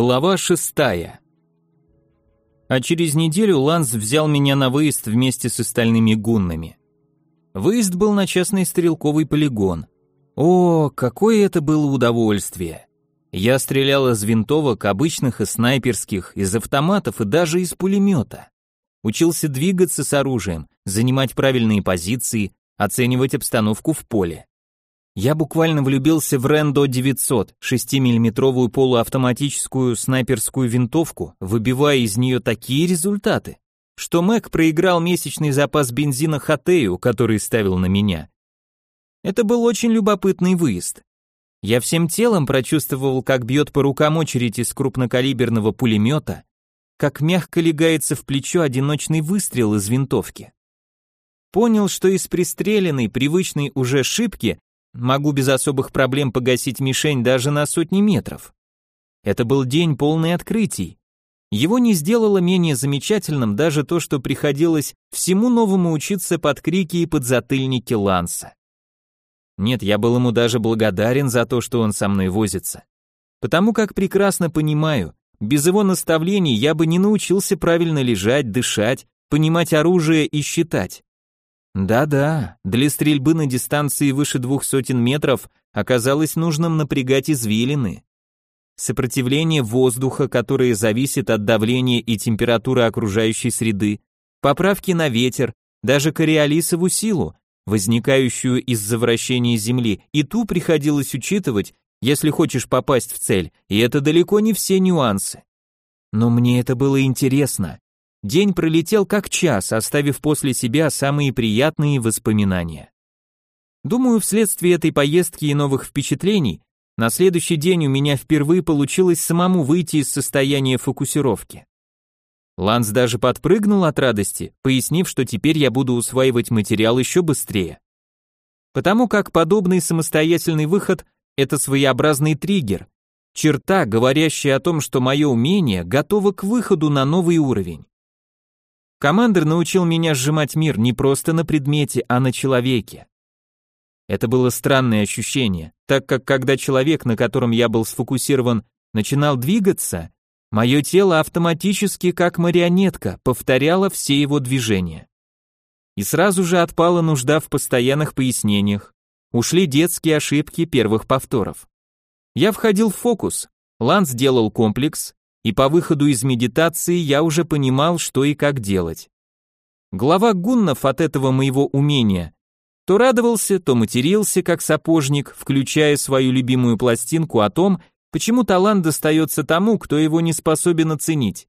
Глава шестая. А через неделю Ланс взял меня на выезд вместе с остальными гуннами. Выезд был на частный стрелковый полигон. О, какое это было удовольствие! Я стрелял из винтовок, обычных и снайперских, из автоматов и даже из пулемета. Учился двигаться с оружием, занимать правильные позиции, оценивать обстановку в поле. Я буквально влюбился в Рендо 900, 6-миллиметровую полуавтоматическую снайперскую винтовку, выбивая из нее такие результаты, что Мэг проиграл месячный запас бензина Хатею, который ставил на меня. Это был очень любопытный выезд. Я всем телом прочувствовал, как бьет по рукам очередь из крупнокалиберного пулемета, как мягко легается в плечо одиночный выстрел из винтовки. Понял, что из пристреленной, привычной уже шибки Могу без особых проблем погасить мишень даже на сотни метров. Это был день полный открытий. Его не сделало менее замечательным даже то, что приходилось всему новому учиться под крики и подзатыльники Ланса. Нет, я был ему даже благодарен за то, что он со мной возится. Потому как прекрасно понимаю, без его наставлений я бы не научился правильно лежать, дышать, понимать оружие и считать. Да-да, для стрельбы на дистанции выше двух сотен метров оказалось нужным напрягать извилины. Сопротивление воздуха, которое зависит от давления и температуры окружающей среды, поправки на ветер, даже кориолисову силу, возникающую из-за вращения Земли, и ту приходилось учитывать, если хочешь попасть в цель, и это далеко не все нюансы. Но мне это было интересно. День пролетел как час, оставив после себя самые приятные воспоминания. Думаю, вследствие этой поездки и новых впечатлений, на следующий день у меня впервые получилось самому выйти из состояния фокусировки. Ланс даже подпрыгнул от радости, пояснив, что теперь я буду усваивать материал еще быстрее. Потому как подобный самостоятельный выход – это своеобразный триггер, черта, говорящая о том, что мое умение готово к выходу на новый уровень. Командир научил меня сжимать мир не просто на предмете, а на человеке. Это было странное ощущение, так как когда человек, на котором я был сфокусирован, начинал двигаться, мое тело автоматически, как марионетка, повторяло все его движения. И сразу же отпала нужда в постоянных пояснениях, ушли детские ошибки первых повторов. Я входил в фокус, Ланс делал комплекс, и по выходу из медитации я уже понимал, что и как делать. Глава гуннов от этого моего умения то радовался, то матерился, как сапожник, включая свою любимую пластинку о том, почему талант достается тому, кто его не способен оценить.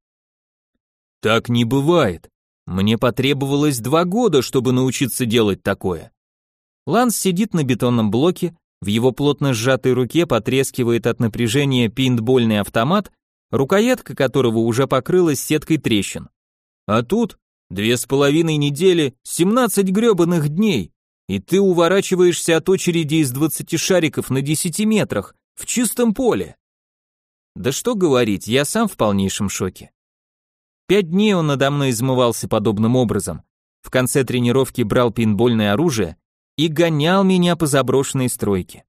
Так не бывает. Мне потребовалось два года, чтобы научиться делать такое. Ланс сидит на бетонном блоке, в его плотно сжатой руке потрескивает от напряжения пейнтбольный автомат, рукоятка которого уже покрылась сеткой трещин. А тут две с половиной недели, семнадцать гребаных дней, и ты уворачиваешься от очереди из двадцати шариков на десяти метрах, в чистом поле. Да что говорить, я сам в полнейшем шоке. Пять дней он надо мной измывался подобным образом. В конце тренировки брал пинбольное оружие и гонял меня по заброшенной стройке.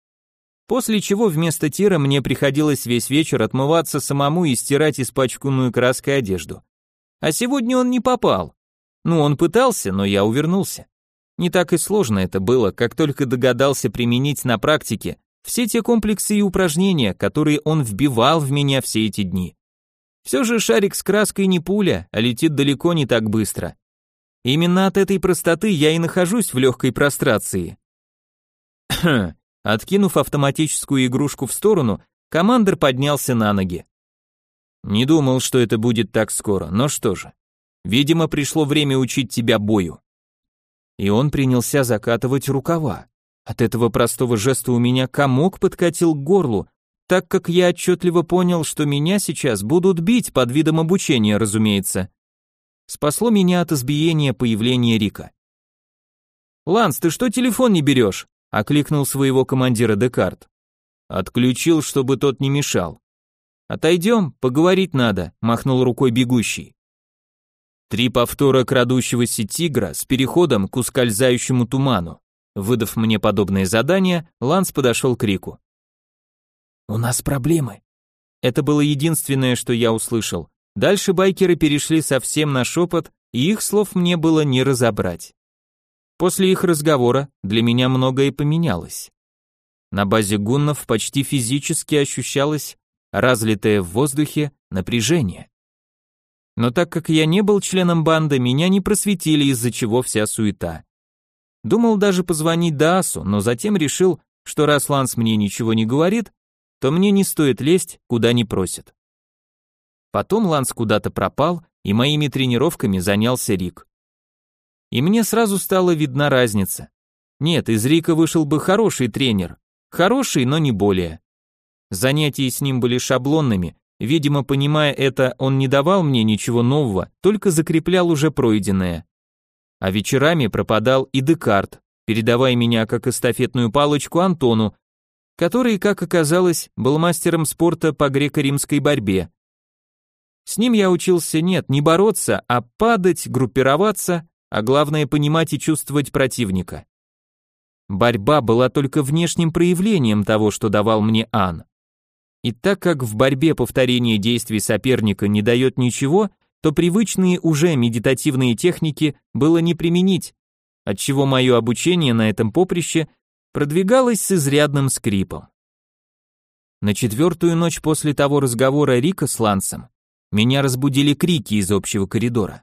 После чего вместо тира мне приходилось весь вечер отмываться самому и стирать испачканную краской одежду. А сегодня он не попал. Ну, он пытался, но я увернулся. Не так и сложно это было, как только догадался применить на практике все те комплексы и упражнения, которые он вбивал в меня все эти дни. Все же шарик с краской не пуля, а летит далеко не так быстро. Именно от этой простоты я и нахожусь в легкой прострации. Откинув автоматическую игрушку в сторону, командир поднялся на ноги. Не думал, что это будет так скоро, но что же. Видимо, пришло время учить тебя бою. И он принялся закатывать рукава. От этого простого жеста у меня комок подкатил к горлу, так как я отчетливо понял, что меня сейчас будут бить под видом обучения, разумеется. Спасло меня от избиения появление Рика. «Ланс, ты что телефон не берешь?» Окликнул своего командира Декарт. Отключил, чтобы тот не мешал. Отойдем, поговорить надо, махнул рукой бегущий. Три повтора крадущегося тигра с переходом к ускользающему туману. Выдав мне подобное задание, Ланс подошел к Рику. «У нас проблемы». Это было единственное, что я услышал. Дальше байкеры перешли совсем на шепот, и их слов мне было не разобрать. После их разговора для меня многое поменялось. На базе гуннов почти физически ощущалось разлитое в воздухе напряжение. Но так как я не был членом банды, меня не просветили, из-за чего вся суета. Думал даже позвонить Даасу, но затем решил, что раз Ланс мне ничего не говорит, то мне не стоит лезть, куда не просят. Потом Ланс куда-то пропал, и моими тренировками занялся Рик. И мне сразу стала видна разница. Нет, из Рика вышел бы хороший тренер. Хороший, но не более. Занятия с ним были шаблонными, видимо, понимая это, он не давал мне ничего нового, только закреплял уже пройденное. А вечерами пропадал и Декарт, передавая меня как эстафетную палочку Антону, который, как оказалось, был мастером спорта по греко-римской борьбе. С ним я учился нет, не бороться, а падать, группироваться, а главное понимать и чувствовать противника. Борьба была только внешним проявлением того, что давал мне Ан. И так как в борьбе повторение действий соперника не дает ничего, то привычные уже медитативные техники было не применить, отчего мое обучение на этом поприще продвигалось с изрядным скрипом. На четвертую ночь после того разговора Рика с Лансом меня разбудили крики из общего коридора.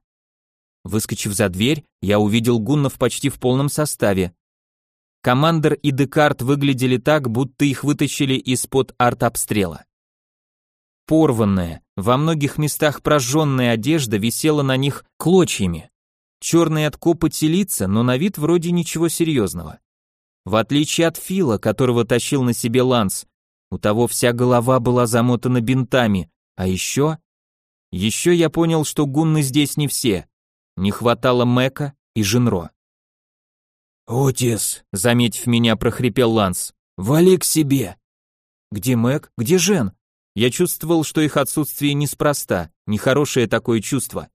Выскочив за дверь, я увидел гуннов почти в полном составе. Командер и Декарт выглядели так, будто их вытащили из-под артобстрела. Порванная, во многих местах прожженная одежда висела на них клочьями. Черные от копоти лица, но на вид вроде ничего серьезного. В отличие от Фила, которого тащил на себе Ланс, у того вся голова была замотана бинтами, а еще еще я понял, что гунны здесь не все. Не хватало Мэка и Женро. «Отис», — заметив меня, прохрипел Ланс, — «вали к себе». «Где Мэк? Где Жен?» Я чувствовал, что их отсутствие неспроста, нехорошее такое чувство.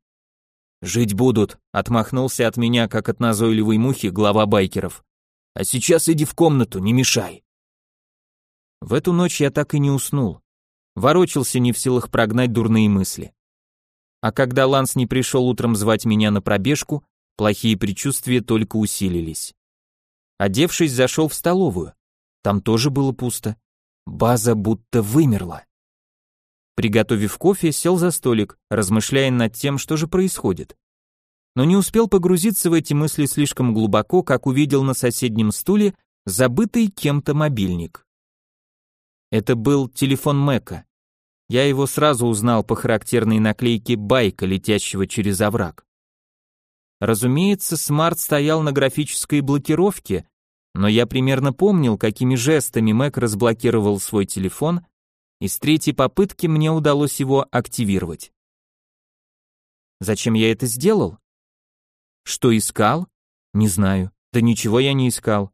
«Жить будут», — отмахнулся от меня, как от назойливой мухи, глава байкеров. «А сейчас иди в комнату, не мешай». В эту ночь я так и не уснул. Ворочался не в силах прогнать дурные мысли. А когда Ланс не пришел утром звать меня на пробежку, плохие предчувствия только усилились. Одевшись, зашел в столовую. Там тоже было пусто. База будто вымерла. Приготовив кофе, сел за столик, размышляя над тем, что же происходит. Но не успел погрузиться в эти мысли слишком глубоко, как увидел на соседнем стуле забытый кем-то мобильник. Это был телефон Мэка. Я его сразу узнал по характерной наклейке байка, летящего через овраг. Разумеется, смарт стоял на графической блокировке, но я примерно помнил, какими жестами Мэг разблокировал свой телефон, и с третьей попытки мне удалось его активировать. Зачем я это сделал? Что искал? Не знаю. Да ничего я не искал.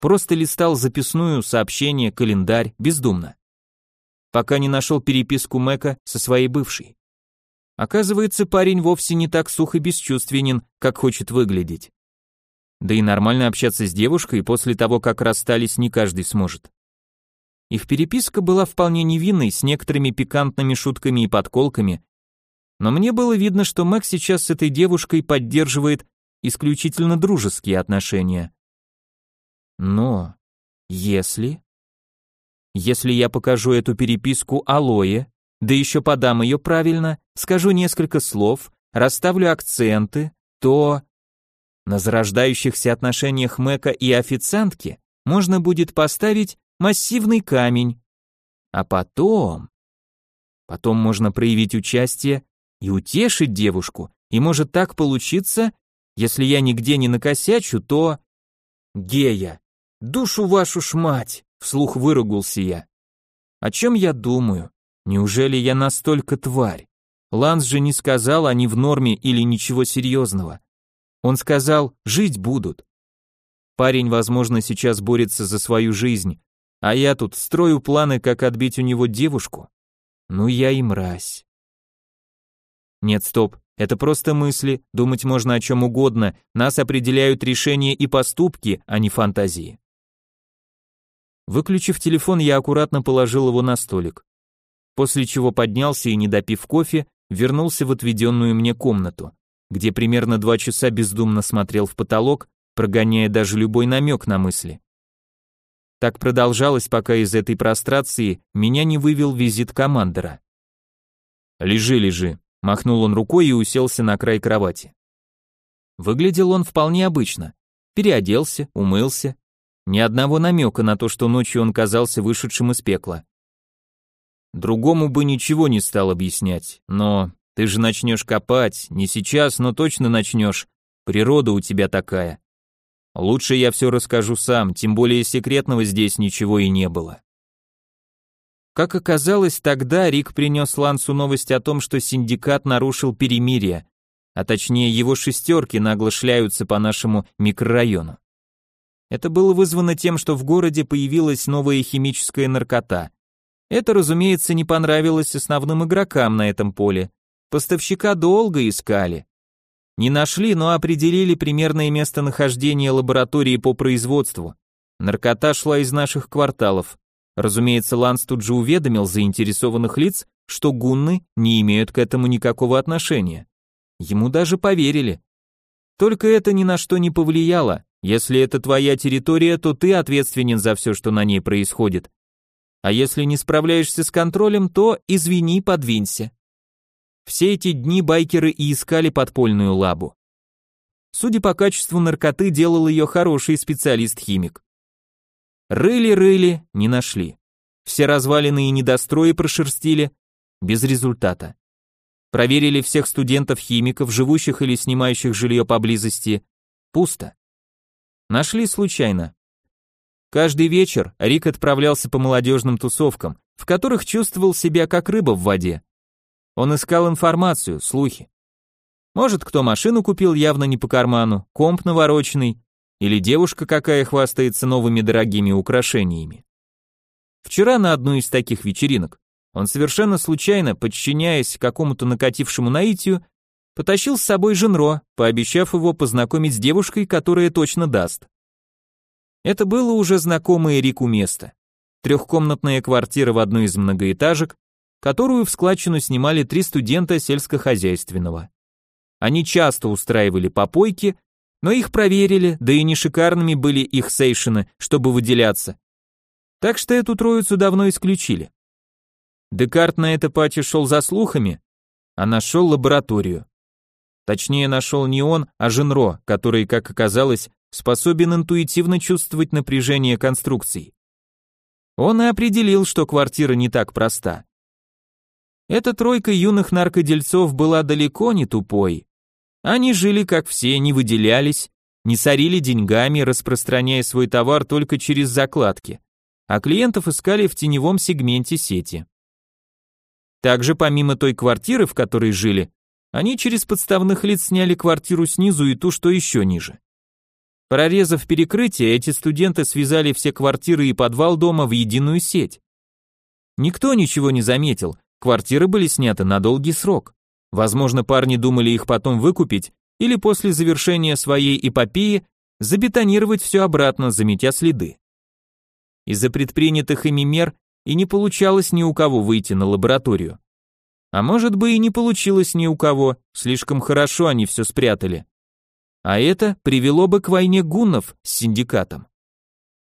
Просто листал записную, сообщение, календарь, бездумно пока не нашел переписку Мэка со своей бывшей. Оказывается, парень вовсе не так сух и бесчувственен, как хочет выглядеть. Да и нормально общаться с девушкой после того, как расстались, не каждый сможет. Их переписка была вполне невинной, с некоторыми пикантными шутками и подколками, но мне было видно, что Мэг сейчас с этой девушкой поддерживает исключительно дружеские отношения. Но если... Если я покажу эту переписку Алое, да еще подам ее правильно, скажу несколько слов, расставлю акценты, то... На зарождающихся отношениях Мэка и официантки можно будет поставить массивный камень. А потом... Потом можно проявить участие и утешить девушку, и может так получиться, если я нигде не накосячу, то... Гея, душу вашу ж мать! Вслух выругался я. О чем я думаю? Неужели я настолько тварь? Ланс же не сказал, они в норме или ничего серьезного. Он сказал, жить будут. Парень, возможно, сейчас борется за свою жизнь, а я тут строю планы, как отбить у него девушку. Ну я и мразь. Нет, стоп, это просто мысли, думать можно о чем угодно, нас определяют решения и поступки, а не фантазии. Выключив телефон, я аккуратно положил его на столик. после чего поднялся и, не допив кофе, вернулся в отведенную мне комнату, где примерно два часа бездумно смотрел в потолок, прогоняя даже любой намек на мысли. Так продолжалось, пока из этой прострации меня не вывел визит командора. «Лежи, лежи», — махнул он рукой и уселся на край кровати. Выглядел он вполне обычно. Переоделся, умылся. Ни одного намека на то, что ночью он казался вышедшим из пекла. Другому бы ничего не стал объяснять, но ты же начнешь копать, не сейчас, но точно начнешь. Природа у тебя такая. Лучше я все расскажу сам, тем более секретного здесь ничего и не было. Как оказалось, тогда Рик принес Лансу новость о том, что синдикат нарушил перемирие, а точнее его шестерки нагло шляются по нашему микрорайону. Это было вызвано тем, что в городе появилась новая химическая наркота. Это, разумеется, не понравилось основным игрокам на этом поле. Поставщика долго искали. Не нашли, но определили примерное местонахождение лаборатории по производству. Наркота шла из наших кварталов. Разумеется, Ланс тут же уведомил заинтересованных лиц, что гунны не имеют к этому никакого отношения. Ему даже поверили. Только это ни на что не повлияло. Если это твоя территория, то ты ответственен за все, что на ней происходит. А если не справляешься с контролем, то извини, подвинься. Все эти дни байкеры и искали подпольную лабу. Судя по качеству наркоты, делал ее хороший специалист-химик. Рыли-рыли, не нашли. Все развалины и недострои прошерстили, без результата. Проверили всех студентов-химиков, живущих или снимающих жилье поблизости. Пусто. Нашли случайно. Каждый вечер Рик отправлялся по молодежным тусовкам, в которых чувствовал себя как рыба в воде. Он искал информацию, слухи. Может, кто машину купил явно не по карману, комп навороченный, или девушка какая хвастается новыми дорогими украшениями. Вчера на одну из таких вечеринок он совершенно случайно, подчиняясь какому-то накатившему наитию, потащил с собой Женро, пообещав его познакомить с девушкой, которая точно даст. Это было уже знакомое Рику место. Трехкомнатная квартира в одной из многоэтажек, которую в складчину снимали три студента сельскохозяйственного. Они часто устраивали попойки, но их проверили, да и не шикарными были их сейшины, чтобы выделяться. Так что эту троицу давно исключили. Декарт на это пати шел за слухами, а нашел лабораторию. Точнее, нашел не он, а Женро, который, как оказалось, способен интуитивно чувствовать напряжение конструкций. Он и определил, что квартира не так проста. Эта тройка юных наркодельцов была далеко не тупой. Они жили как все, не выделялись, не сорили деньгами, распространяя свой товар только через закладки, а клиентов искали в теневом сегменте сети. Также помимо той квартиры, в которой жили, они через подставных лиц сняли квартиру снизу и ту, что еще ниже. Прорезав перекрытие, эти студенты связали все квартиры и подвал дома в единую сеть. Никто ничего не заметил, Квартиры были сняты на долгий срок. Возможно, парни думали их потом выкупить или после завершения своей эпопеи забетонировать все обратно, заметя следы. Из-за предпринятых ими мер и не получалось ни у кого выйти на лабораторию. А может бы и не получилось ни у кого, слишком хорошо они все спрятали. А это привело бы к войне гуннов с синдикатом.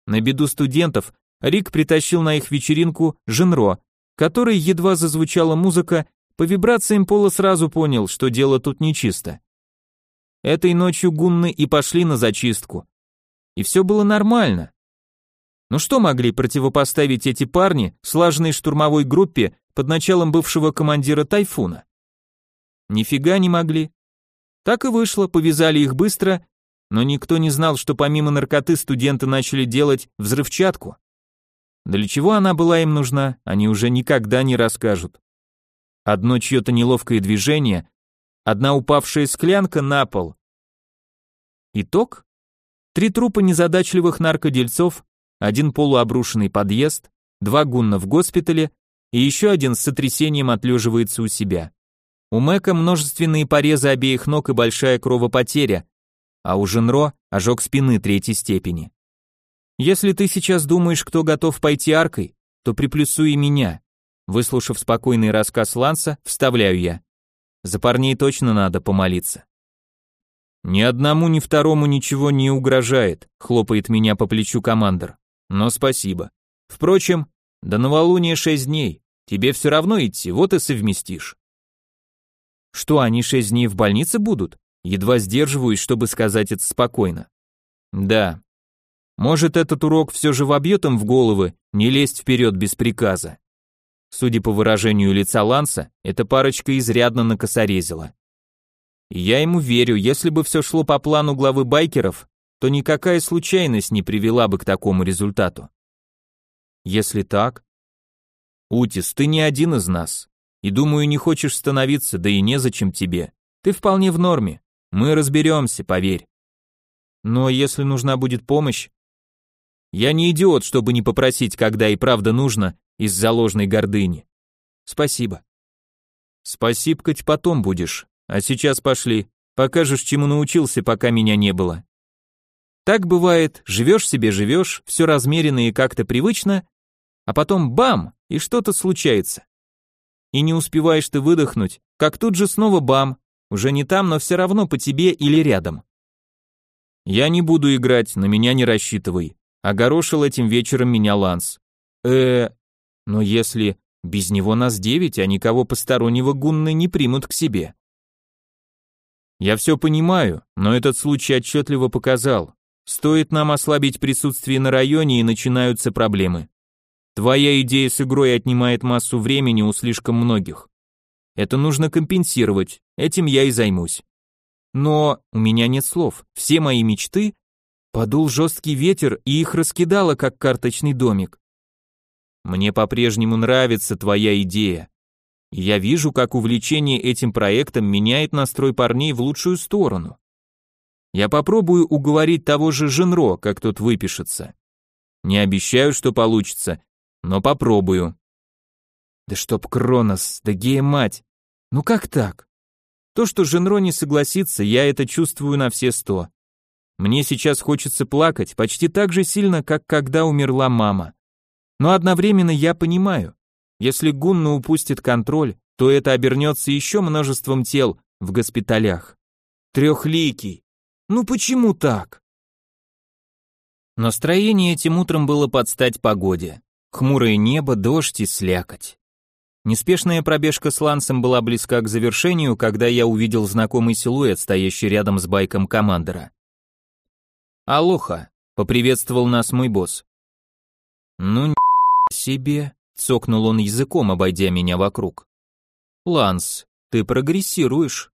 На беду студентов Рик притащил на их вечеринку Женро, который, едва зазвучала музыка, по вибрациям пола сразу понял, что дело тут нечисто. Этой ночью гунны и пошли на зачистку. И все было нормально. Но что могли противопоставить эти парни слаженной штурмовой группе под началом бывшего командира Тайфуна? Нифига не могли. Так и вышло, повязали их быстро, но никто не знал, что помимо наркоты студенты начали делать взрывчатку. Для чего она была им нужна, они уже никогда не расскажут. Одно чье-то неловкое движение, одна упавшая склянка на пол. Итог? Три трупа незадачливых наркодельцов, один полуобрушенный подъезд, два гунна в госпитале и еще один с сотрясением отлеживается у себя. У Мэка множественные порезы обеих ног и большая кровопотеря, а у Женро ожог спины третьей степени. Если ты сейчас думаешь, кто готов пойти аркой, то приплюсуй меня. Выслушав спокойный рассказ Ланса, вставляю я. За парней точно надо помолиться. Ни одному, ни второму ничего не угрожает, хлопает меня по плечу командор. Но спасибо. Впрочем, до новолуния шесть дней. Тебе все равно идти, вот и совместишь. Что, они шесть дней в больнице будут? Едва сдерживаюсь, чтобы сказать это спокойно. Да. Может, этот урок все же вобьет им в головы не лезть вперед без приказа. Судя по выражению лица Ланса, эта парочка изрядно накосорезила. Я ему верю, если бы все шло по плану главы байкеров, то никакая случайность не привела бы к такому результату. Если так... Утис, ты не один из нас. И думаю, не хочешь становиться, да и незачем тебе. Ты вполне в норме. Мы разберемся, поверь. Но если нужна будет помощь... Я не идиот, чтобы не попросить, когда и правда нужно, из-за ложной гордыни. Спасибо. Спасибо-кать потом будешь. А сейчас пошли. Покажешь, чему научился, пока меня не было. Так бывает, живешь себе живешь, все размеренно и как-то привычно, а потом бам, и что-то случается. И не успеваешь ты выдохнуть, как тут же снова бам, уже не там, но все равно по тебе или рядом. Я не буду играть, на меня не рассчитывай. Огорошил этим вечером меня Ланс. Э, но если без него нас девять, а никого постороннего гунны не примут к себе. Я все понимаю, но этот случай отчетливо показал. Стоит нам ослабить присутствие на районе и начинаются проблемы. Твоя идея с игрой отнимает массу времени у слишком многих. Это нужно компенсировать, этим я и займусь. Но у меня нет слов, все мои мечты... Подул жесткий ветер и их раскидало, как карточный домик. Мне по-прежнему нравится твоя идея, я вижу, как увлечение этим проектом меняет настрой парней в лучшую сторону. Я попробую уговорить того же Женро, как тот выпишется. Не обещаю, что получится, но попробую. Да чтоб Кронос, да гея мать. Ну как так? То, что Женро не согласится, я это чувствую на все сто. Мне сейчас хочется плакать почти так же сильно, как когда умерла мама. Но одновременно я понимаю, если Гунна упустит контроль, то это обернется еще множеством тел в госпиталях. Трехликий. Ну почему так? Настроение этим утром было под стать погоде. Хмурое небо, дождь и слякоть. Неспешная пробежка с Лансом была близка к завершению, когда я увидел знакомый силуэт, стоящий рядом с байком командора. «Алоха», — поприветствовал нас мой босс. «Ну, себе», Цокнул он языком, обойдя меня вокруг. «Ланс, ты прогрессируешь».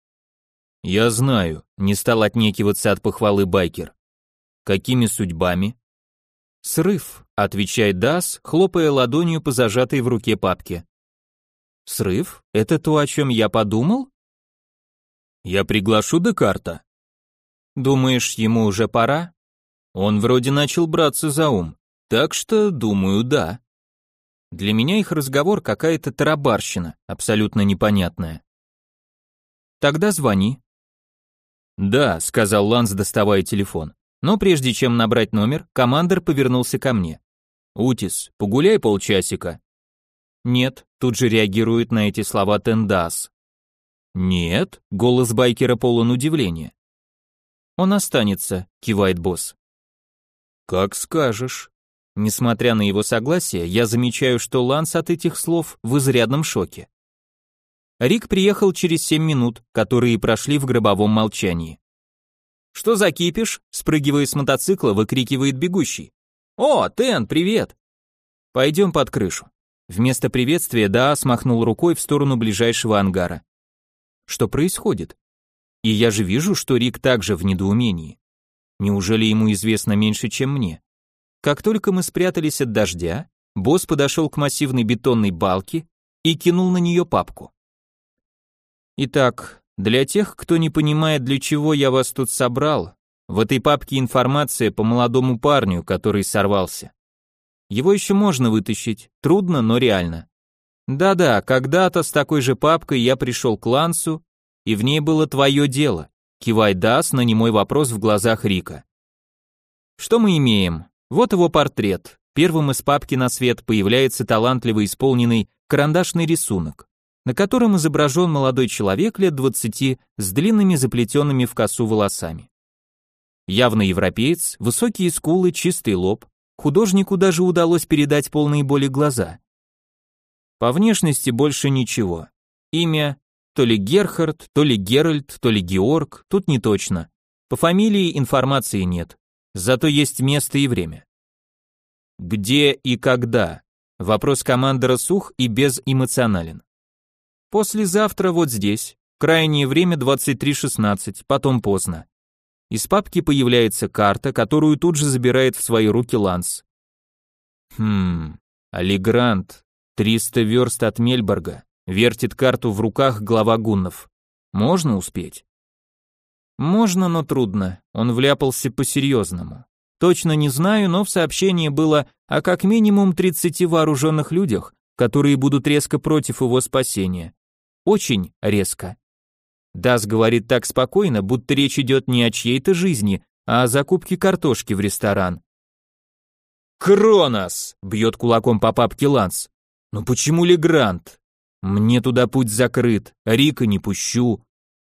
«Я знаю», — не стал отнекиваться от похвалы байкер. «Какими судьбами?» «Срыв», — отвечает Дас, хлопая ладонью по зажатой в руке папке. «Срыв? Это то, о чем я подумал?» «Я приглашу Декарта». «Думаешь, ему уже пора?» Он вроде начал браться за ум, так что, думаю, да. Для меня их разговор какая-то тарабарщина, абсолютно непонятная. Тогда звони. Да, сказал Ланс, доставая телефон. Но прежде чем набрать номер, командир повернулся ко мне. Утис, погуляй полчасика. Нет, тут же реагирует на эти слова Тендас. Нет, голос байкера полон удивления. Он останется, кивает босс. Как скажешь. Несмотря на его согласие, я замечаю, что Ланс от этих слов в изрядном шоке. Рик приехал через семь минут, которые прошли в гробовом молчании. «Что за кипиш?» — спрыгивая с мотоцикла, выкрикивает бегущий. «О, Тен, привет!» «Пойдем под крышу». Вместо приветствия Даа смахнул рукой в сторону ближайшего ангара. «Что происходит?» И я же вижу, что Рик также в недоумении. Неужели ему известно меньше, чем мне? Как только мы спрятались от дождя, босс подошел к массивной бетонной балке и кинул на нее папку. Итак, для тех, кто не понимает, для чего я вас тут собрал, в этой папке информация по молодому парню, который сорвался. Его еще можно вытащить, трудно, но реально. Да-да, когда-то с такой же папкой я пришел к Лансу, и в ней было твое дело. Кивай Дас на немой вопрос в глазах Рика. Что мы имеем? Вот его портрет. первым из папки на свет появляется талантливо исполненный карандашный рисунок, на котором изображен молодой человек лет 20 с длинными заплетенными в косу волосами. Явно европеец, высокие скулы, чистый лоб. Художнику даже удалось передать полные боли глаза. По внешности больше ничего. Имя то ли Герхард, то ли Геральт, то ли Георг, тут не точно. По фамилии информации нет. Зато есть место и время. Где и когда? Вопрос командора сух и безэмоционален. Послезавтра вот здесь. Крайнее время 23.16, потом поздно. Из папки появляется карта, которую тут же забирает в свои руки Ланс. Хм, Алигрант, 300 верст от Мельборга, вертит карту в руках глава гуннов. Можно успеть? Можно, но трудно. Он вляпался по-серьезному. Точно не знаю, но в сообщении было о как минимум 30 вооруженных людях, которые будут резко против его спасения. Очень резко. Дас говорит так спокойно, будто речь идет не о чьей-то жизни, а о закупке картошки в ресторан. «Кронос!» — бьет кулаком по папке Ланс. «Ну почему Легрант? Мне туда путь закрыт, Рика не пущу.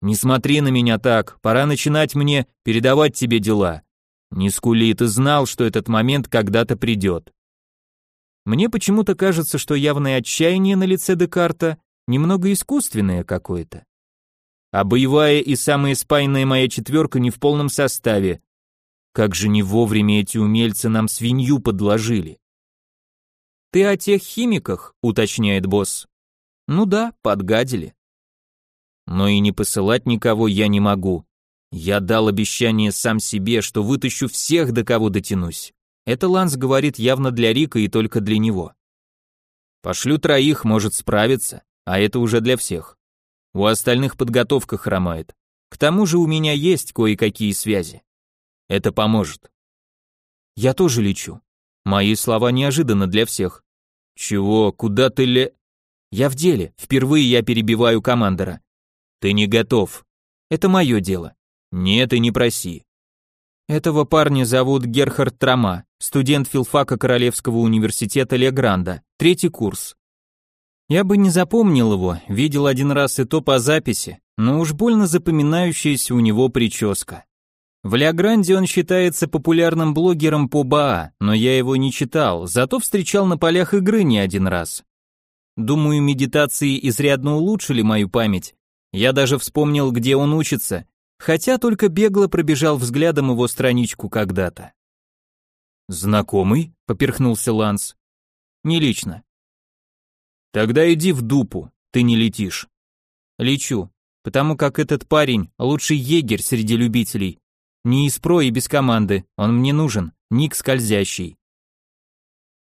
Не смотри на меня так, пора начинать мне передавать тебе дела. Не скули, ты знал, что этот момент когда-то придет». Мне почему-то кажется, что явное отчаяние на лице Декарта немного искусственное какое-то а боевая и самая спайная моя четверка не в полном составе. Как же не вовремя эти умельцы нам свинью подложили. Ты о тех химиках, уточняет босс. Ну да, подгадили. Но и не посылать никого я не могу. Я дал обещание сам себе, что вытащу всех, до кого дотянусь. Это Ланс говорит явно для Рика и только для него. Пошлю троих, может справиться, а это уже для всех. У остальных подготовка хромает. К тому же у меня есть кое-какие связи. Это поможет. Я тоже лечу. Мои слова неожиданно для всех. Чего, куда ты ле... Я в деле, впервые я перебиваю командора. Ты не готов. Это мое дело. Нет и не проси. Этого парня зовут Герхард Трама, студент филфака Королевского университета Легранда, третий курс. Я бы не запомнил его, видел один раз и то по записи, но уж больно запоминающаяся у него прическа. В Леогранде он считается популярным блогером по БА, но я его не читал, зато встречал на полях игры не один раз. Думаю, медитации изрядно улучшили мою память. Я даже вспомнил, где он учится, хотя только бегло пробежал взглядом его страничку когда-то. «Знакомый?» — поперхнулся Ланс. «Не лично. Тогда иди в дупу, ты не летишь. Лечу, потому как этот парень лучший егерь среди любителей. Не из про и без команды, он мне нужен, ник скользящий.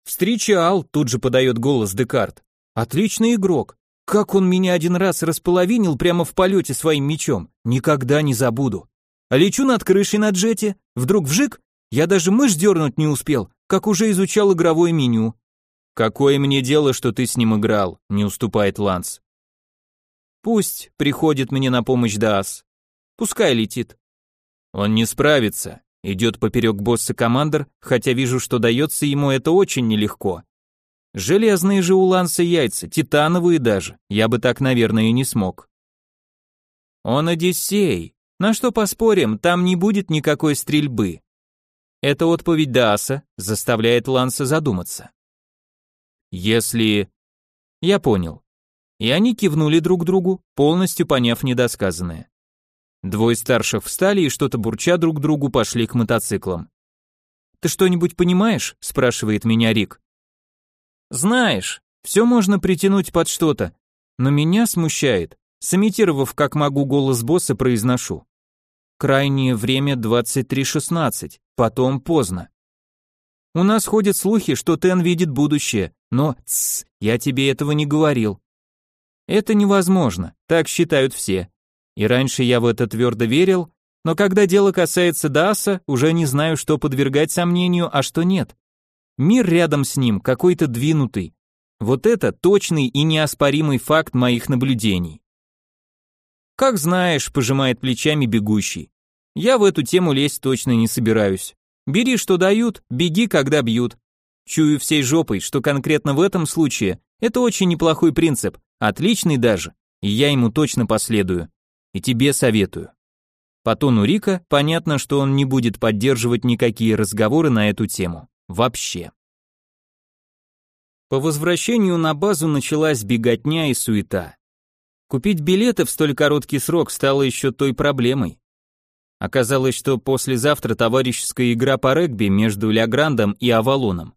Встречал, тут же подает голос Декарт. Отличный игрок. Как он меня один раз располовинил прямо в полете своим мечом, никогда не забуду. лечу над крышей на джете, вдруг вжик, я даже мышь дернуть не успел, как уже изучал игровое меню. «Какое мне дело, что ты с ним играл?» — не уступает Ланс. «Пусть приходит мне на помощь Даас. Пускай летит». «Он не справится», — идет поперек босса командор, хотя вижу, что дается ему это очень нелегко. Железные же у Ланса яйца, титановые даже, я бы так, наверное, и не смог. Он Одиссей, на что поспорим, там не будет никакой стрельбы. Эта отповедь Дааса заставляет Ланса задуматься. Если... Я понял. И они кивнули друг другу, полностью поняв недосказанное. Двое старших встали и что-то бурча друг другу пошли к мотоциклам. «Ты что-нибудь понимаешь?» – спрашивает меня Рик. «Знаешь, все можно притянуть под что-то, но меня смущает, сымитировав как могу голос босса, произношу. Крайнее время 23.16, потом поздно. У нас ходят слухи, что Тен видит будущее, но, тссс, я тебе этого не говорил. Это невозможно, так считают все. И раньше я в это твердо верил, но когда дело касается Даса, уже не знаю, что подвергать сомнению, а что нет. Мир рядом с ним какой-то двинутый. Вот это точный и неоспоримый факт моих наблюдений. Как знаешь, пожимает плечами бегущий. Я в эту тему лезть точно не собираюсь. Бери, что дают, беги, когда бьют. Чую всей жопой, что конкретно в этом случае это очень неплохой принцип, отличный даже, и я ему точно последую. И тебе советую. По тону Рика понятно, что он не будет поддерживать никакие разговоры на эту тему. Вообще. По возвращению на базу началась беготня и суета. Купить билеты в столь короткий срок стало еще той проблемой. Оказалось, что послезавтра товарищеская игра по регби между Ляграндом и Авалоном.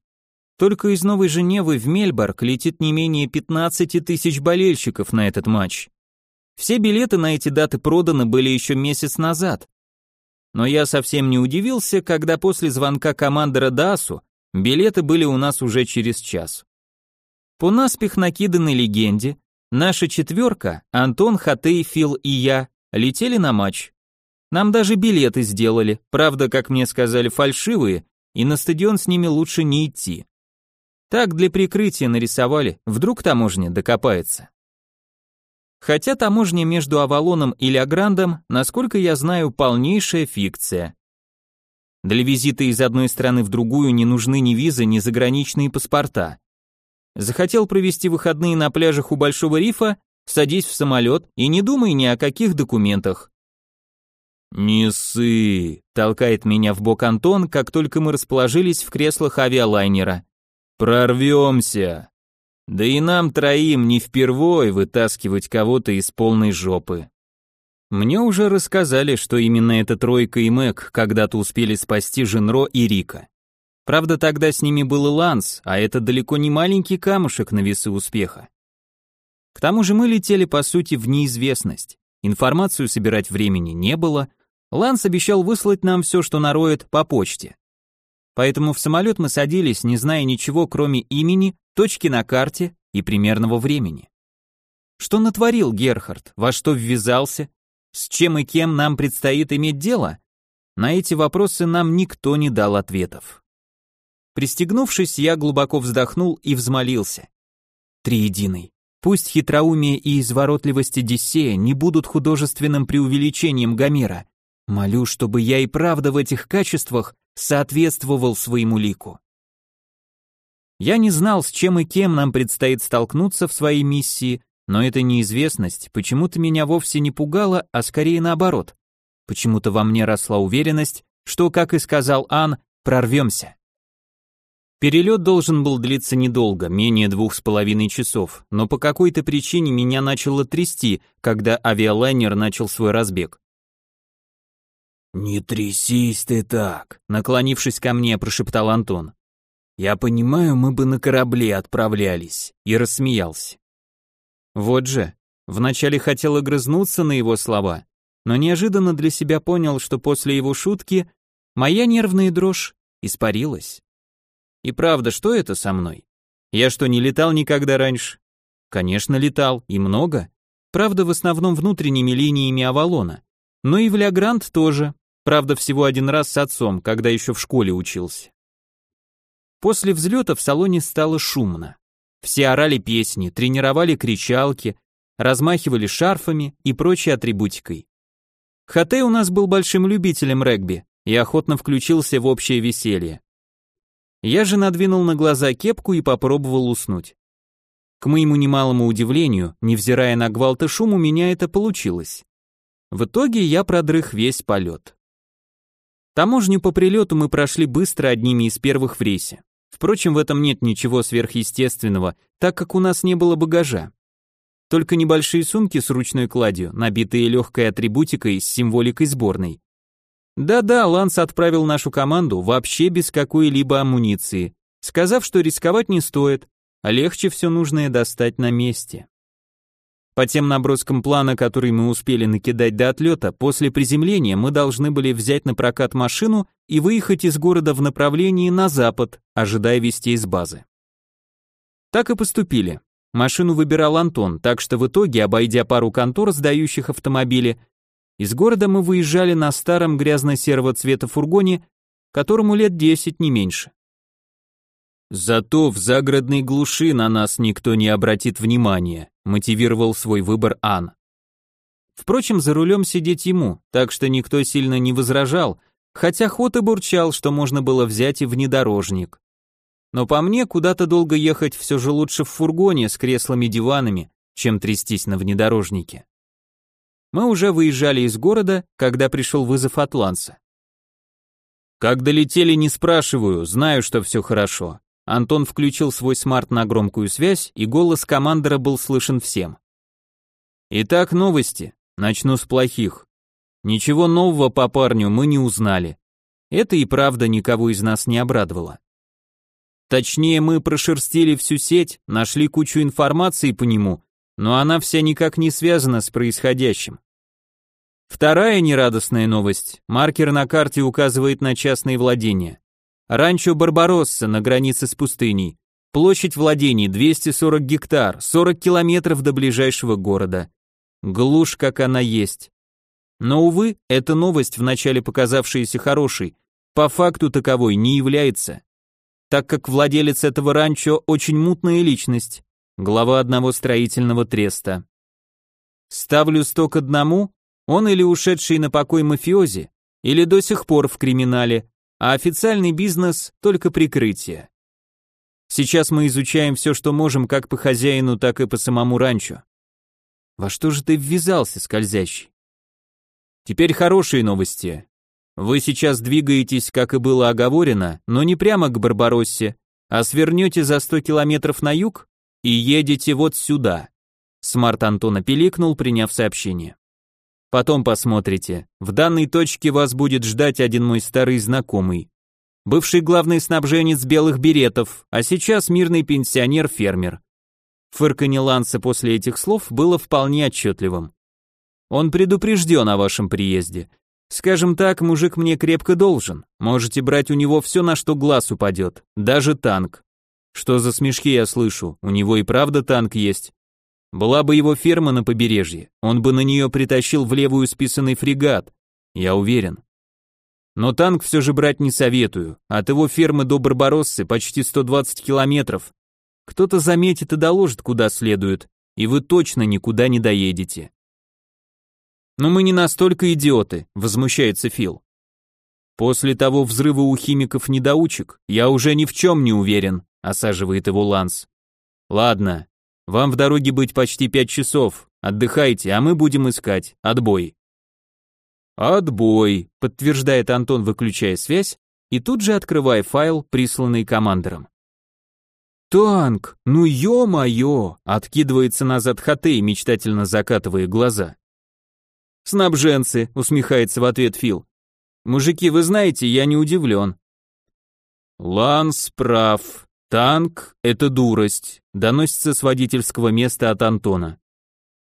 Только из Новой Женевы в Мельборг летит не менее 15 тысяч болельщиков на этот матч. Все билеты на эти даты проданы были еще месяц назад. Но я совсем не удивился, когда после звонка командора Дасу билеты были у нас уже через час. По наспех накиданной легенде, наша четверка, Антон, Хатей, Фил и я, летели на матч. Нам даже билеты сделали, правда, как мне сказали, фальшивые, и на стадион с ними лучше не идти. Так для прикрытия нарисовали, вдруг таможня докопается. Хотя таможня между Авалоном и Ляграндом, насколько я знаю, полнейшая фикция. Для визита из одной страны в другую не нужны ни визы, ни заграничные паспорта. Захотел провести выходные на пляжах у Большого рифа, садись в самолет и не думай ни о каких документах. «Не ссы!» – толкает меня в бок Антон, как только мы расположились в креслах авиалайнера. Прорвемся. Да и нам троим не впервой вытаскивать кого-то из полной жопы. Мне уже рассказали, что именно эта тройка и Мэг когда-то успели спасти Женро и Рика. Правда, тогда с ними был Ланс, а это далеко не маленький камушек на весы успеха. К тому же мы летели, по сути, в неизвестность. Информацию собирать времени не было. Ланс обещал выслать нам все, что нароет, по почте. Поэтому в самолет мы садились, не зная ничего, кроме имени, точки на карте и примерного времени. Что натворил Герхард? Во что ввязался? С чем и кем нам предстоит иметь дело? На эти вопросы нам никто не дал ответов. Пристегнувшись, я глубоко вздохнул и взмолился. Триединый. Пусть хитроумие и изворотливость Одиссея не будут художественным преувеличением Гомера. Молю, чтобы я и правда в этих качествах соответствовал своему лику. Я не знал, с чем и кем нам предстоит столкнуться в своей миссии, но эта неизвестность почему-то меня вовсе не пугала, а скорее наоборот. Почему-то во мне росла уверенность, что, как и сказал Ан, прорвемся. Перелет должен был длиться недолго, менее двух с половиной часов, но по какой-то причине меня начало трясти, когда авиалайнер начал свой разбег. «Не трясись ты так», — наклонившись ко мне, прошептал Антон. «Я понимаю, мы бы на корабле отправлялись», — и рассмеялся. Вот же, вначале хотел огрызнуться на его слова, но неожиданно для себя понял, что после его шутки моя нервная дрожь испарилась. И правда, что это со мной? Я что, не летал никогда раньше? Конечно, летал, и много. Правда, в основном внутренними линиями Авалона. Но и в Лягрант тоже, Правда, всего один раз с отцом, когда еще в школе учился. После взлета в салоне стало шумно. Все орали песни, тренировали кричалки, размахивали шарфами и прочей атрибутикой. Хатей у нас был большим любителем регби и охотно включился в общее веселье. Я же надвинул на глаза кепку и попробовал уснуть. К моему немалому удивлению, невзирая на гвалт и шум, у меня это получилось. В итоге я продрых весь полет. Таможню по прилету мы прошли быстро одними из первых в рейсе. Впрочем, в этом нет ничего сверхъестественного, так как у нас не было багажа. Только небольшие сумки с ручной кладью, набитые легкой атрибутикой с символикой сборной. Да-да, Ланс отправил нашу команду вообще без какой-либо амуниции, сказав, что рисковать не стоит, а легче все нужное достать на месте. По тем наброскам плана, который мы успели накидать до отлета, после приземления мы должны были взять на прокат машину и выехать из города в направлении на запад, ожидая вести из базы. Так и поступили. Машину выбирал Антон, так что в итоге, обойдя пару контор, сдающих автомобили, из города мы выезжали на старом грязно-серого цвета фургоне, которому лет 10 не меньше. Зато в загородной глуши на нас никто не обратит внимания, мотивировал свой выбор Ан. Впрочем, за рулем сидеть ему, так что никто сильно не возражал, хотя ход и бурчал, что можно было взять и внедорожник. Но по мне, куда-то долго ехать все же лучше в фургоне с креслами-диванами, чем трястись на внедорожнике. Мы уже выезжали из города, когда пришел вызов от Ланса. Как долетели, не спрашиваю, знаю, что все хорошо. Антон включил свой смарт на громкую связь, и голос командора был слышен всем. Итак, новости. Начну с плохих. Ничего нового по парню мы не узнали. Это и правда никого из нас не обрадовало. Точнее, мы прошерстили всю сеть, нашли кучу информации по нему, но она вся никак не связана с происходящим. Вторая нерадостная новость. Маркер на карте указывает на частные владения. Ранчо Барбаросса на границе с пустыней. Площадь владений 240 гектар, 40 километров до ближайшего города. Глушь, как она есть. Но, увы, эта новость, вначале показавшаяся хорошей, по факту таковой не является так как владелец этого ранчо очень мутная личность, глава одного строительного треста. Ставлю сто к одному, он или ушедший на покой мафиози, или до сих пор в криминале, а официальный бизнес – только прикрытие. Сейчас мы изучаем все, что можем, как по хозяину, так и по самому ранчо. Во что же ты ввязался, скользящий? Теперь хорошие новости. Вы сейчас двигаетесь, как и было оговорено, но не прямо к Барбароссе, а свернете за 100 километров на юг и едете вот сюда. Смарт Антона пиликнул, приняв сообщение. Потом посмотрите. В данной точке вас будет ждать один мой старый знакомый. Бывший главный снабженец белых беретов, а сейчас мирный пенсионер-фермер. Фырканье Ланса после этих слов было вполне отчетливым. Он предупрежден о вашем приезде, Скажем так, мужик мне крепко должен. Можете брать у него все, на что глаз упадет, даже танк. Что за смешки я слышу? У него и правда танк есть. Была бы его ферма на побережье, он бы на нее притащил в левую списанный фрегат, я уверен. Но танк все же брать не советую. От его фермы до Барбароссы почти 120 километров. Кто-то заметит и доложит куда следует, и вы точно никуда не доедете. «Но мы не настолько идиоты», — возмущается Фил. «После того взрыва у химиков-недоучек я уже ни в чем не уверен», — осаживает его Ланс. «Ладно, вам в дороге быть почти пять часов. Отдыхайте, а мы будем искать. Отбой». «Отбой», — подтверждает Антон, выключая связь, и тут же открывая файл, присланный командором. «Танк! Ну ё-моё!» — откидывается назад Хатей, мечтательно закатывая глаза. «Снабженцы», — усмехается в ответ Фил. «Мужики, вы знаете, я не удивлен». «Ланс прав. Танк — это дурость», — доносится с водительского места от Антона.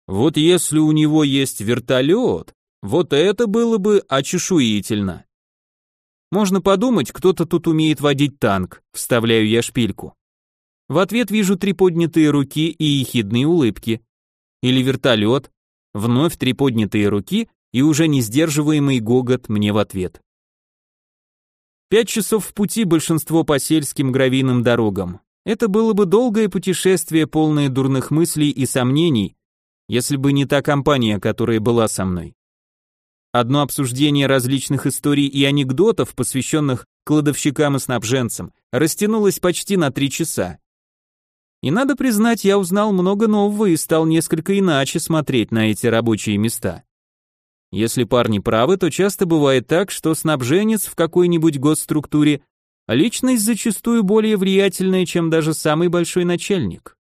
«Вот если у него есть вертолет, вот это было бы очешуительно». «Можно подумать, кто-то тут умеет водить танк», — вставляю я шпильку. В ответ вижу три поднятые руки и ехидные улыбки. Или вертолет, Вновь три поднятые руки и уже не сдерживаемый гогот мне в ответ. Пять часов в пути большинство по сельским гравийным дорогам. Это было бы долгое путешествие, полное дурных мыслей и сомнений, если бы не та компания, которая была со мной. Одно обсуждение различных историй и анекдотов, посвященных кладовщикам и снабженцам, растянулось почти на три часа. И надо признать, я узнал много нового и стал несколько иначе смотреть на эти рабочие места. Если парни правы, то часто бывает так, что снабженец в какой-нибудь госструктуре личность зачастую более влиятельная, чем даже самый большой начальник.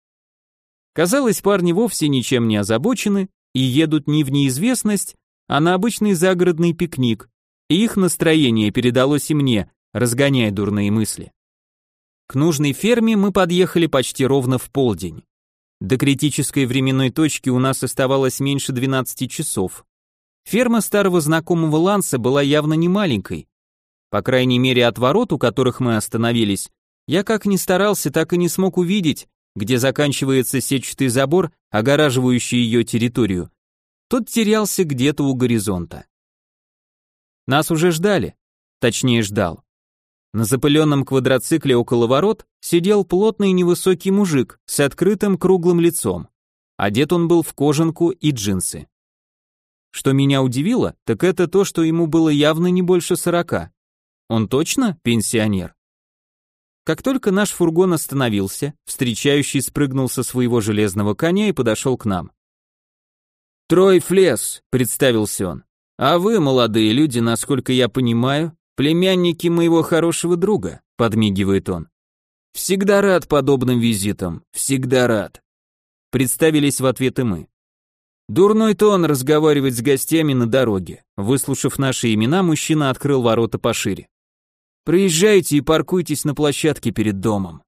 Казалось, парни вовсе ничем не озабочены и едут не в неизвестность, а на обычный загородный пикник, и их настроение передалось и мне, разгоняя дурные мысли. К нужной ферме мы подъехали почти ровно в полдень. До критической временной точки у нас оставалось меньше 12 часов. Ферма старого знакомого Ланса была явно не маленькой. По крайней мере, от ворот, у которых мы остановились, я как ни старался, так и не смог увидеть, где заканчивается сетчатый забор, огораживающий ее территорию. Тот терялся где-то у горизонта. Нас уже ждали. Точнее, ждал. На запыленном квадроцикле около ворот сидел плотный невысокий мужик с открытым круглым лицом. Одет он был в кожанку и джинсы. Что меня удивило, так это то, что ему было явно не больше сорока. Он точно пенсионер? Как только наш фургон остановился, встречающий спрыгнул со своего железного коня и подошел к нам. «Трой Флес», — представился он. «А вы, молодые люди, насколько я понимаю, племянники моего хорошего друга», — подмигивает он. «Всегда рад подобным визитам, всегда рад». Представились в ответ и мы. Дурной тон разговаривать с гостями на дороге. Выслушав наши имена, мужчина открыл ворота пошире. Приезжайте и паркуйтесь на площадке перед домом.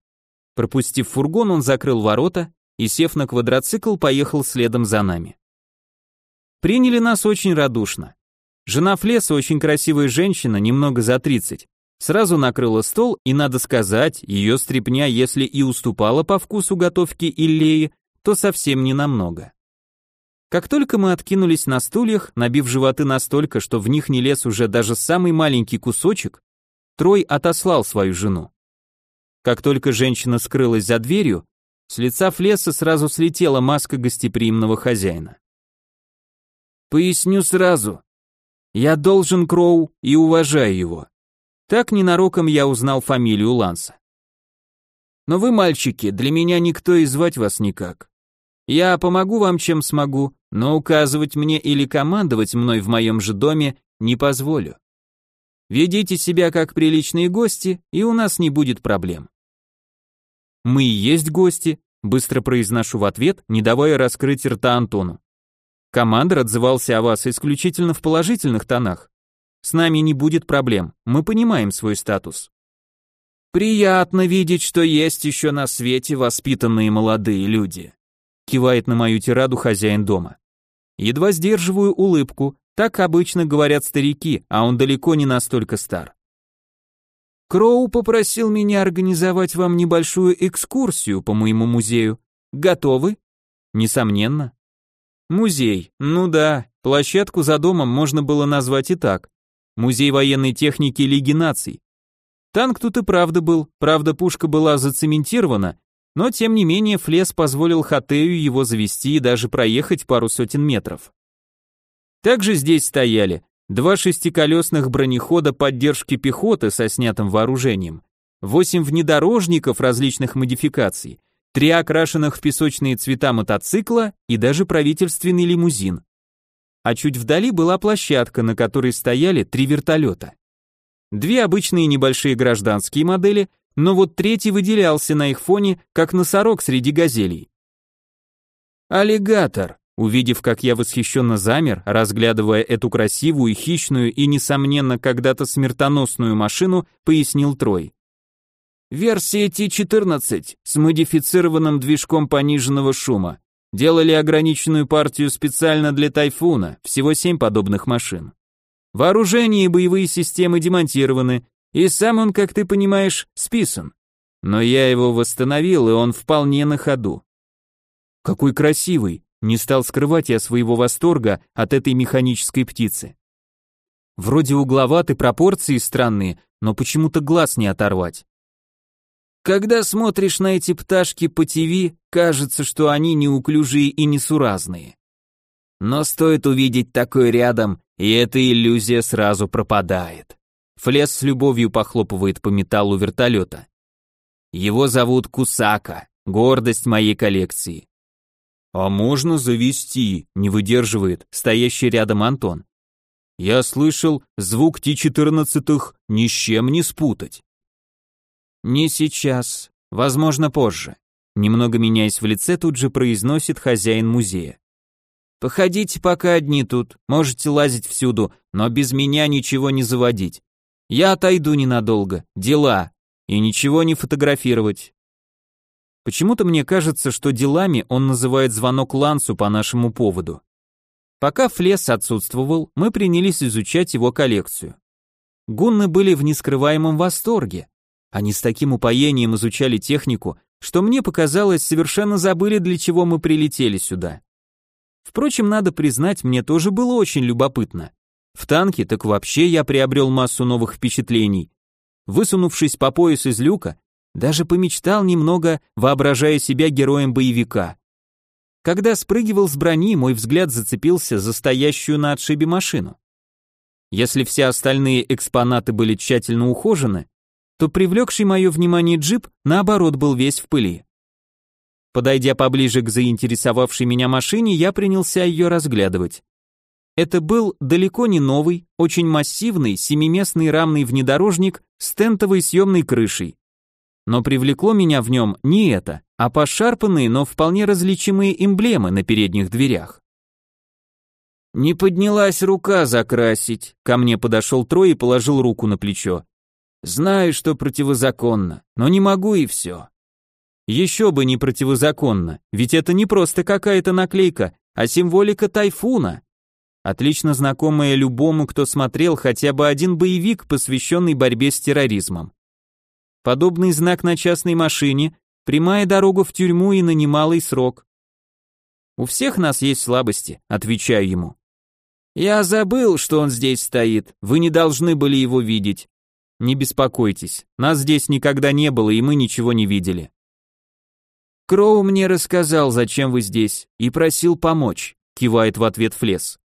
Пропустив фургон, он закрыл ворота и, сев на квадроцикл, поехал следом за нами. Приняли нас очень радушно. Жена Флеса, очень красивая женщина, немного за 30, сразу накрыла стол, и, надо сказать, ее стряпня, если и уступала по вкусу готовки Иллеи, то совсем не намного. Как только мы откинулись на стульях, набив животы настолько, что в них не лез уже даже самый маленький кусочек, Трой отослал свою жену. Как только женщина скрылась за дверью, с лица Флеса сразу слетела маска гостеприимного хозяина. Поясню сразу. Я должен Кроу и уважаю его. Так ненароком я узнал фамилию Ланса. Но вы, мальчики, для меня никто и звать вас никак. Я помогу вам, чем смогу, но указывать мне или командовать мной в моем же доме не позволю. Ведите себя как приличные гости, и у нас не будет проблем. Мы и есть гости, быстро произношу в ответ, не давая раскрыть рта Антону. Командор отзывался о вас исключительно в положительных тонах. С нами не будет проблем, мы понимаем свой статус. Приятно видеть, что есть еще на свете воспитанные молодые люди. Кивает на мою тираду хозяин дома. Едва сдерживаю улыбку, так обычно говорят старики, а он далеко не настолько стар. Кроу попросил меня организовать вам небольшую экскурсию по моему музею. Готовы? Несомненно. Музей. Ну да, площадку за домом можно было назвать и так. Музей военной техники Лиги наций. Танк тут и правда был, правда пушка была зацементирована, но тем не менее Флес позволил Хатею его завести и даже проехать пару сотен метров. Также здесь стояли два шестиколесных бронехода поддержки пехоты со снятым вооружением, восемь внедорожников различных модификаций, три окрашенных в песочные цвета мотоцикла и даже правительственный лимузин. А чуть вдали была площадка, на которой стояли три вертолета. Две обычные небольшие гражданские модели, но вот третий выделялся на их фоне, как носорог среди газелей. Аллигатор, Увидев, как я восхищенно замер, разглядывая эту красивую, хищную и, несомненно, когда-то смертоносную машину, пояснил Трой. Версия T-14 с модифицированным движком пониженного шума. Делали ограниченную партию специально для Тайфуна, всего семь подобных машин. Вооружение и боевые системы демонтированы, и сам он, как ты понимаешь, списан. Но я его восстановил, и он вполне на ходу. Какой красивый, не стал скрывать я своего восторга от этой механической птицы. Вроде угловаты, пропорции странные, но почему-то глаз не оторвать. Когда смотришь на эти пташки по ТВ, кажется, что они неуклюжие и несуразные. Но стоит увидеть такое рядом, и эта иллюзия сразу пропадает. Флес с любовью похлопывает по металлу вертолета. Его зовут Кусака, гордость моей коллекции. «А можно завести?» — не выдерживает стоящий рядом Антон. «Я слышал, звук Ти-14 ни с чем не спутать». «Не сейчас, возможно, позже», — немного меняясь в лице, тут же произносит хозяин музея. «Походите пока одни тут, можете лазить всюду, но без меня ничего не заводить. Я отойду ненадолго, дела, и ничего не фотографировать, Почему-то мне кажется, что делами он называет звонок Лансу по нашему поводу. Пока Флес отсутствовал, мы принялись изучать его коллекцию. Гунны были в нескрываемом восторге. Они с таким упоением изучали технику, что мне показалось, совершенно забыли, для чего мы прилетели сюда. Впрочем, надо признать, мне тоже было очень любопытно. В танке так вообще я приобрел массу новых впечатлений. Высунувшись по пояс из люка, даже помечтал немного, воображая себя героем боевика. Когда спрыгивал с брони, мой взгляд зацепился за стоящую на отшибе машину. Если все остальные экспонаты были тщательно ухожены, то привлекший мое внимание джип, наоборот, был весь в пыли. Подойдя поближе к заинтересовавшей меня машине, я принялся ее разглядывать. Это был далеко не новый, очень массивный, семиместный рамный внедорожник с тентовой съемной крышей. Но привлекло меня в нем не это, а пошарпанные, но вполне различимые эмблемы на передних дверях. «Не поднялась рука закрасить», ко мне подошел Трой и положил руку на плечо. Знаю, что противозаконно, но не могу и все. Еще бы не противозаконно, ведь это не просто какая-то наклейка, а символика тайфуна. Отлично знакомая любому, кто смотрел хотя бы один боевик, посвященный борьбе с терроризмом. Подобный знак на частной машине, прямая дорога в тюрьму и на немалый срок. У всех нас есть слабости, отвечаю ему. Я забыл, что он здесь стоит, вы не должны были его видеть. Не беспокойтесь, нас здесь никогда не было, и мы ничего не видели. Кроу мне рассказал, зачем вы здесь, и просил помочь, кивает в ответ Флес.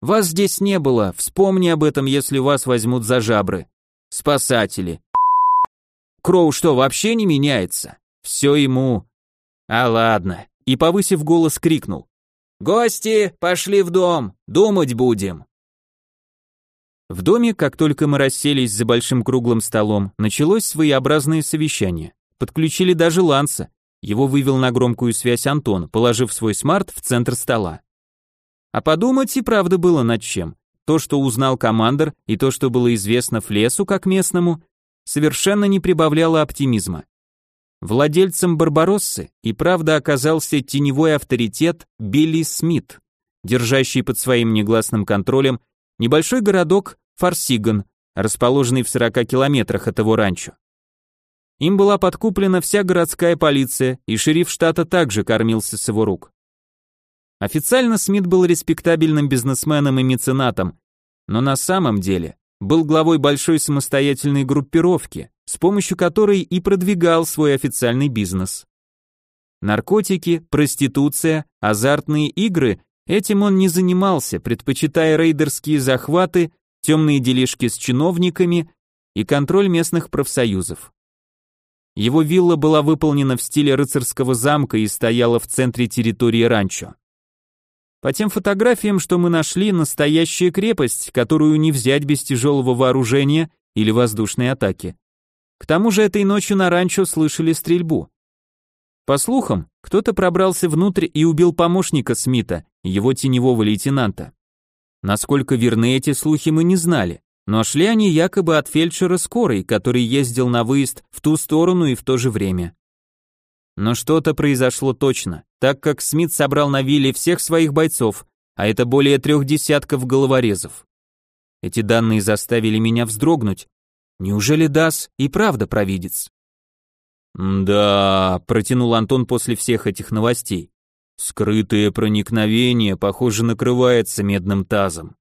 Вас здесь не было, вспомни об этом, если вас возьмут за жабры. Спасатели. Кроу что, вообще не меняется? Все ему. А ладно. И повысив голос крикнул. Гости, пошли в дом, думать будем. В доме, как только мы расселись за большим круглым столом, началось своеобразное совещание. Подключили даже Ланса. Его вывел на громкую связь Антон, положив свой смарт в центр стола. А подумать и правда было над чем. То, что узнал командир, и то, что было известно Флесу как местному, совершенно не прибавляло оптимизма. Владельцем Барбароссы и правда оказался теневой авторитет Билли Смит, держащий под своим негласным контролем Небольшой городок Фарсиган, расположенный в 40 километрах от его ранчо. Им была подкуплена вся городская полиция, и шериф штата также кормился с его рук. Официально Смит был респектабельным бизнесменом и меценатом, но на самом деле был главой большой самостоятельной группировки, с помощью которой и продвигал свой официальный бизнес. Наркотики, проституция, азартные игры Этим он не занимался, предпочитая рейдерские захваты, темные делишки с чиновниками и контроль местных профсоюзов. Его вилла была выполнена в стиле рыцарского замка и стояла в центре территории ранчо. По тем фотографиям, что мы нашли, настоящая крепость, которую не взять без тяжелого вооружения или воздушной атаки. К тому же этой ночью на ранчо слышали стрельбу. По слухам, кто-то пробрался внутрь и убил помощника Смита, его теневого лейтенанта. Насколько верны эти слухи, мы не знали, но шли они якобы от фельдшера скорой, который ездил на выезд в ту сторону и в то же время. Но что-то произошло точно, так как Смит собрал на вилле всех своих бойцов, а это более трех десятков головорезов. Эти данные заставили меня вздрогнуть. Неужели Дас и правда провидец? «Да», — протянул Антон после всех этих новостей. «Скрытое проникновение, похоже, накрывается медным тазом.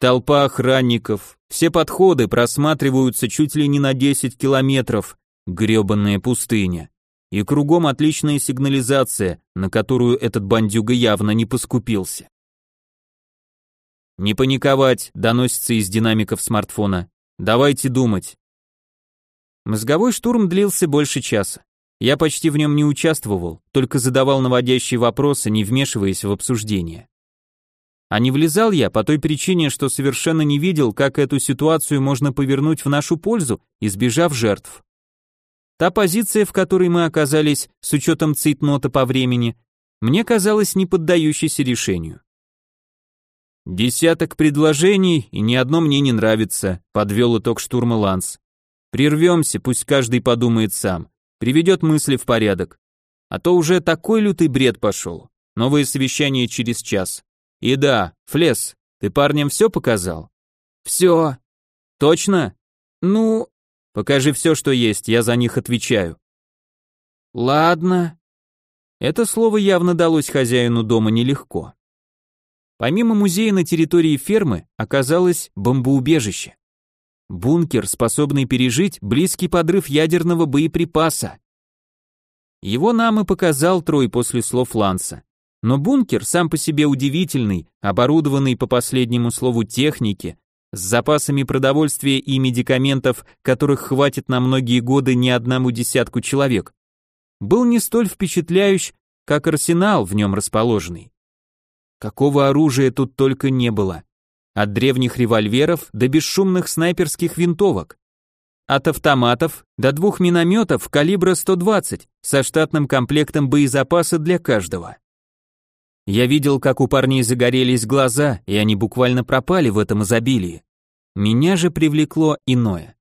Толпа охранников, все подходы просматриваются чуть ли не на 10 километров, гребанная пустыня. И кругом отличная сигнализация, на которую этот бандюга явно не поскупился. «Не паниковать», — доносится из динамиков смартфона. «Давайте думать. Мозговой штурм длился больше часа. Я почти в нем не участвовал, только задавал наводящие вопросы, не вмешиваясь в обсуждение. А не влезал я по той причине, что совершенно не видел, как эту ситуацию можно повернуть в нашу пользу, избежав жертв. Та позиция, в которой мы оказались с учетом цитнота по времени, мне казалась не поддающейся решению. Десяток предложений, и ни одно мне не нравится, подвел итог штурма Ланс. Прервемся, пусть каждый подумает сам, приведет мысли в порядок. А то уже такой лютый бред пошел. Новое совещание через час. И да, Флес, ты парням все показал? Все. Точно? Ну, покажи все, что есть, я за них отвечаю. Ладно. Это слово явно далось хозяину дома нелегко. Помимо музея на территории фермы оказалось бомбоубежище. Бункер, способный пережить близкий подрыв ядерного боеприпаса. Его нам и показал Трой после слов Ланса. Но бункер сам по себе удивительный, оборудованный по последнему слову техники, с запасами продовольствия и медикаментов, которых хватит на многие годы не одному десятку человек, был не столь впечатляющ, как арсенал в нем расположенный. Какого оружия тут только не было. От древних револьверов до бесшумных снайперских винтовок. От автоматов до двух минометов калибра 120 со штатным комплектом боезапаса для каждого. Я видел, как у парней загорелись глаза, и они буквально пропали в этом изобилии. Меня же привлекло иное.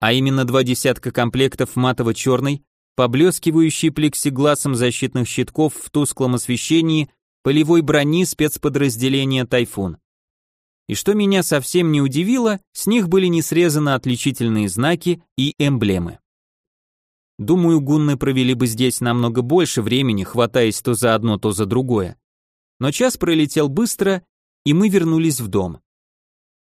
А именно два десятка комплектов матово-черной, поблескивающей плексигласом защитных щитков в тусклом освещении полевой брони спецподразделения «Тайфун». И что меня совсем не удивило, с них были не срезаны отличительные знаки и эмблемы. Думаю, гунны провели бы здесь намного больше времени, хватаясь то за одно, то за другое. Но час пролетел быстро, и мы вернулись в дом.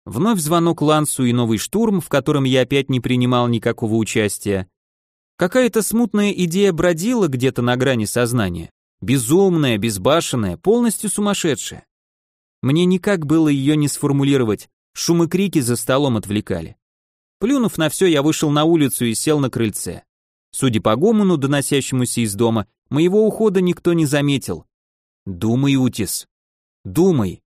Вновь звонок Лансу и новый штурм, в котором я опять не принимал никакого участия. Какая-то смутная идея бродила где-то на грани сознания. Безумная, безбашенная, полностью сумасшедшая. Мне никак было ее не сформулировать, шум и крики за столом отвлекали. Плюнув на все, я вышел на улицу и сел на крыльце. Судя по гомону, доносящемуся из дома, моего ухода никто не заметил. Думай, Утис. Думай.